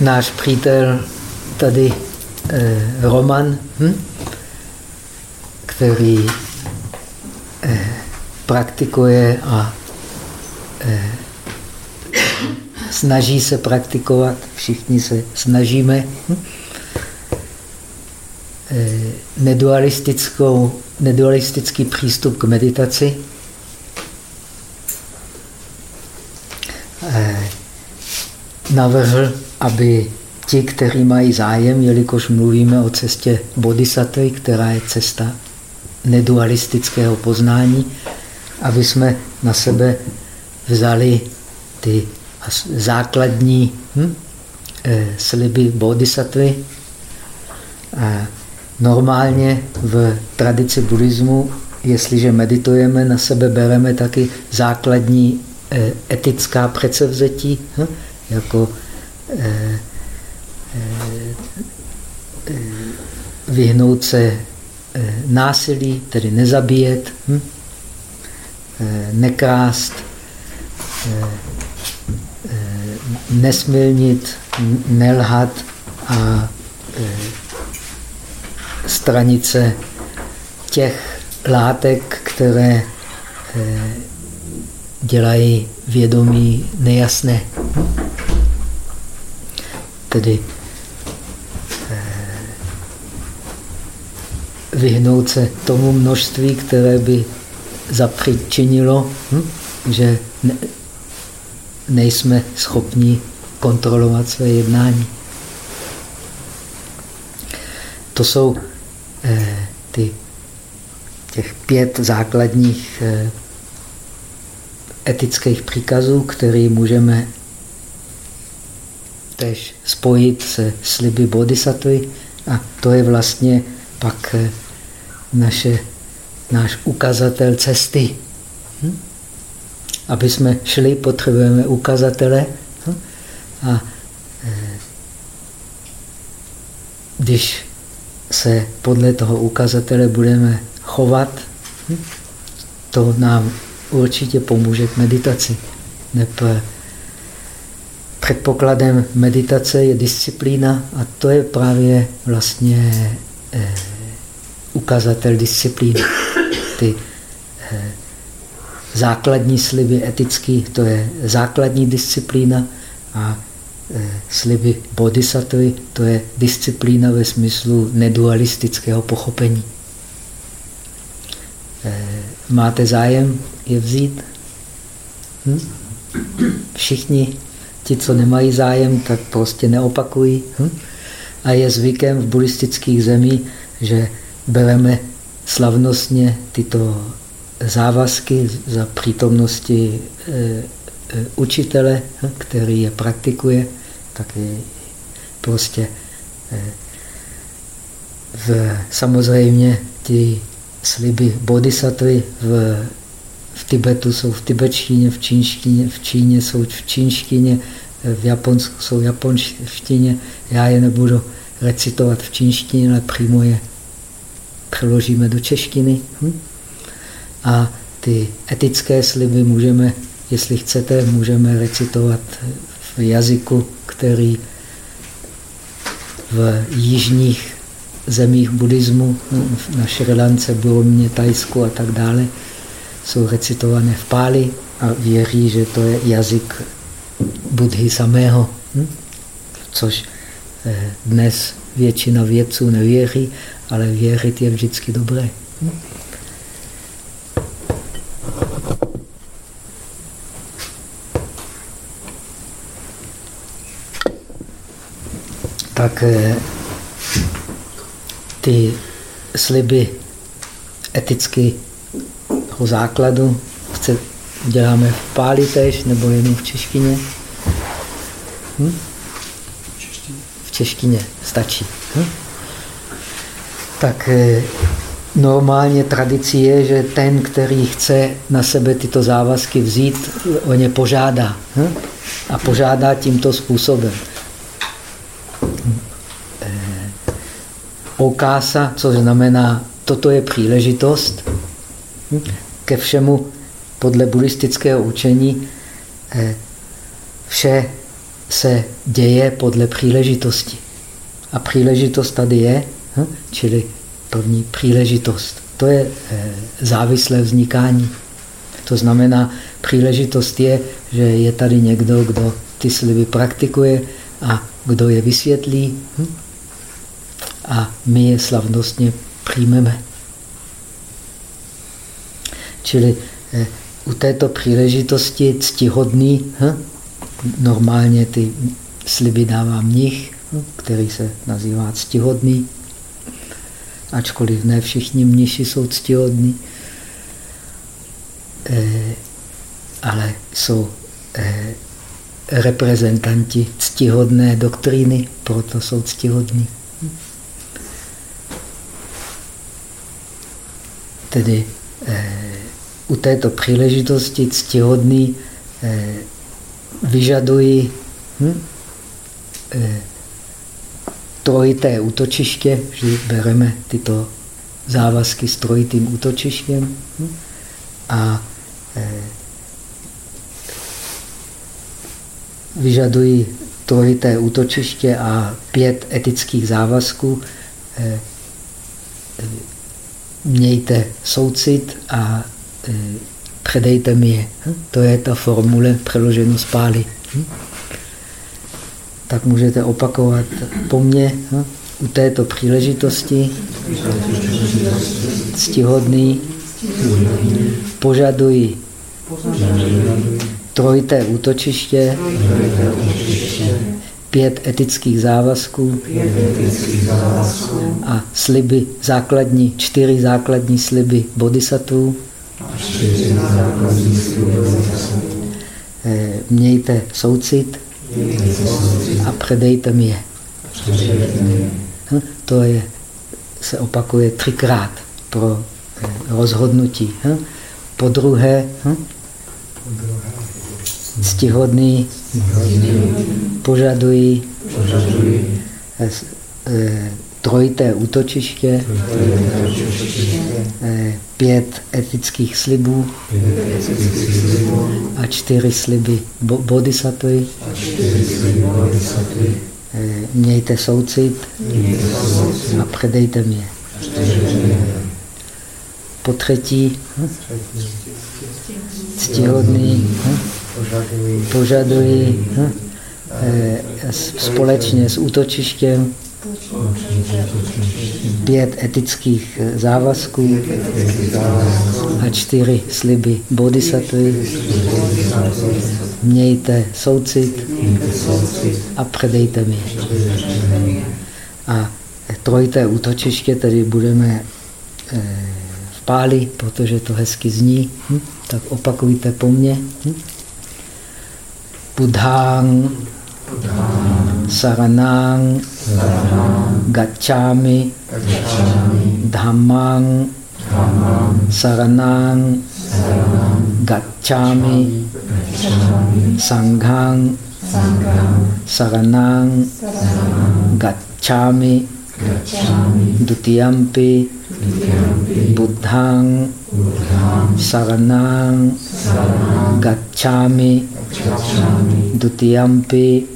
náš přítel tady eh, Roman, hm? který eh, praktikuje a eh, snaží se praktikovat, všichni se snažíme, hm? eh, nedualistickou, nedualistický přístup k meditaci. Eh, navrhl, aby ti, kteří mají zájem, jelikož mluvíme o cestě bodhisattva, která je cesta nedualistického poznání, aby jsme na sebe vzali ty základní hm, eh, sliby bodhisattvy. Normálně v tradici buddhismu, jestliže meditujeme, na sebe bereme taky základní eh, etická předsevzetí, hm, jako vyhnout se eh, násilí, tedy nezabíjet, hm, eh, nekrást, eh, nesmilnit, nelhat a e, stranit se těch látek, které dělají vědomí nejasné. Tedy e, vyhnout se tomu množství, které by zapřičinilo, hm, že nejsme schopni kontrolovat své jednání. To jsou eh, ty, těch pět základních eh, etických příkazů, které můžeme tež spojit se sliby bodhisattvy a to je vlastně pak eh, naše, náš ukazatel cesty. Hm? Aby jsme šli, potřebujeme ukazatele. Hm? A e, když se podle toho ukazatele budeme chovat, hm? to nám určitě pomůže k meditaci. Neb předpokladem meditace je disciplína a to je právě vlastně eh, ukazatel disciplíny. Ty eh, základní sliby etický, to je základní disciplína a e, sliby bodhisattvy, to je disciplína ve smyslu nedualistického pochopení. Máte zájem je vzít? Hm? Všichni, ti, co nemají zájem, tak prostě neopakují. Hm? A je zvykem v buddhistických zemích, že bereme slavnostně tyto závazky za přítomnosti e, e, učitele, který je praktikuje, tak je prostě e, v, samozřejmě ty sliby bodhisattvy v Tibetu jsou v tibetštině, v čínštině, v Číně jsou v čínštině, v Japonsku jsou v japonštině. Já je nebudu recitovat v čínštině, ale přímo je přeložíme do češtiny. Hm? A ty etické sliby můžeme, jestli chcete, můžeme recitovat v jazyku, který v jižních zemích buddhismu, na Šrilance, Burmě, Tajsku a tak dále, jsou recitované v páli a věří, že to je jazyk Budhy samého, hm? což eh, dnes většina vědců nevěří, ale věřit je vždycky dobré. Hm? tak eh, ty sliby etického základu chce, děláme v páli tež, nebo jenom v češtině? Hm? V češtině stačí. Hm? Tak eh, normálně tradicí je, že ten, který chce na sebe tyto závazky vzít, o ně požádá. Hm? A požádá tímto způsobem. okása, což znamená, toto je příležitost ke všemu podle buddhistického učení. Eh, vše se děje podle příležitosti. A příležitost tady je, hm? čili první příležitost. To je eh, závislé vznikání. To znamená, příležitost je, že je tady někdo, kdo ty sliby praktikuje a kdo je vysvětlí hm? a my je slavnostně přijmeme. Čili eh, u této příležitosti ctihodný, hm? normálně ty sliby dává mnich, hm? který se nazývá ctihodný, ačkoliv ne všichni mniši jsou ctihodní, eh, ale jsou eh, reprezentanti ctihodné doktríny, proto jsou ctihodní. Tedy eh, u této příležitosti ctihodný eh, vyžadují hm, eh, trojité útočiště, že bereme tyto závazky s trojitým útočištěm hm, a eh, vyžadují trojité útočiště a pět etických závazků. Mějte soucit a předejte mi je. Hm? To je ta formule přeloženo z pály. Hm? Tak můžete opakovat po mně hm? u této příležitosti. Ctihodný požaduji trojité útočiště, pět etických závazků a sliby základní, čtyři základní sliby bodhisattvů. Eh, mějte soucit a předejte mi je. Hm, to je, se opakuje třikrát pro eh, rozhodnutí. Hm. Po druhé, hm, ctihodný, požadují eh, trojité útočiště, eh, pět etických slibů a čtyři sliby bodhisattvy. Mějte soucit a předejte mě. Po třetí, ctihodný, požadují. Hm, eh, společně s útočištěm pět etických eh, závazků a čtyři sliby bodhisattvy. Mějte soucit a předejte mi. A trojité útočiště tedy budeme eh, v páli, protože to hezky zní, hm? tak opakujte po mně. Hm? Buddhang, Saranang, Gacchami, Dhammang, Saranang, Gacchami, Sanghang, Saranang, Gacchami, Dutiyampi, Buddhang, Saranang, Gacchami, Dutiyampi,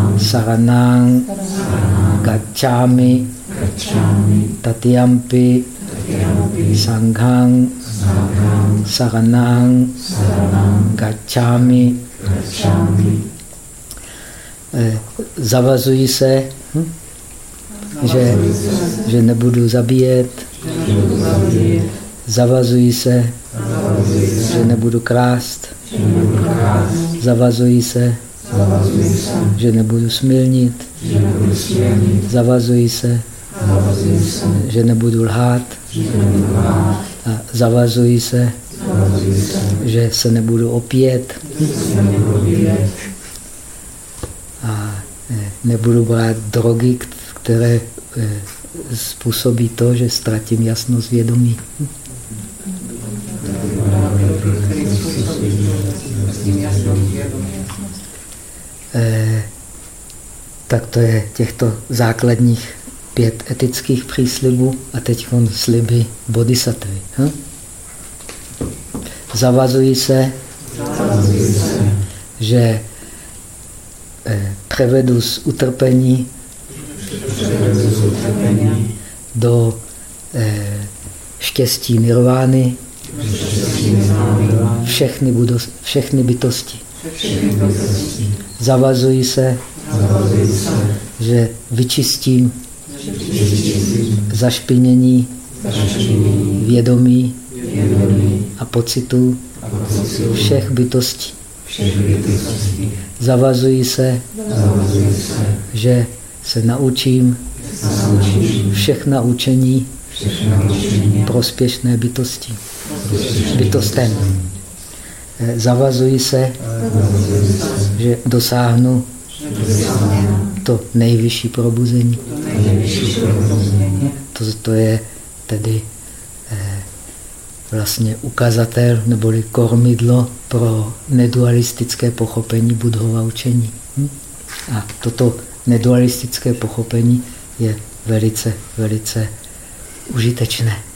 Saranang, Gacchami, Tatiyampi, Sanghang, Saranang, Gacchami. Eh, zavazuji se, hm? že, že nebudu zabíjet. Zavazuji se, že nebudu krást. Zavazuji se, že nebudu smilnit. Zavazuji se, že nebudu lhát. A zavazuji se, že se nebudu opět. A nebudu brát drogy, které eh, způsobí to, že ztratím jasnost vědomí. Tak to je těchto základních pět etických příslibů a teď sliby bodhisattvy. Hm? Zavazují se, Zavazují se, že eh, převedu z utrpení do eh, štěstí nirvány všechny, budost, všechny bytosti. Zavazují se, že vyčistím zašpinění vědomí a pocitů všech bytostí. Zavazují se, že se naučím všechna učení prospěšné bytosti. Bytostem. Zavazují se, že dosáhnu to nejvyšší probuzení. To, to je tedy eh, vlastně ukazatel neboli kormidlo pro nedualistické pochopení budhova učení. Hm? A toto nedualistické pochopení je velice, velice užitečné.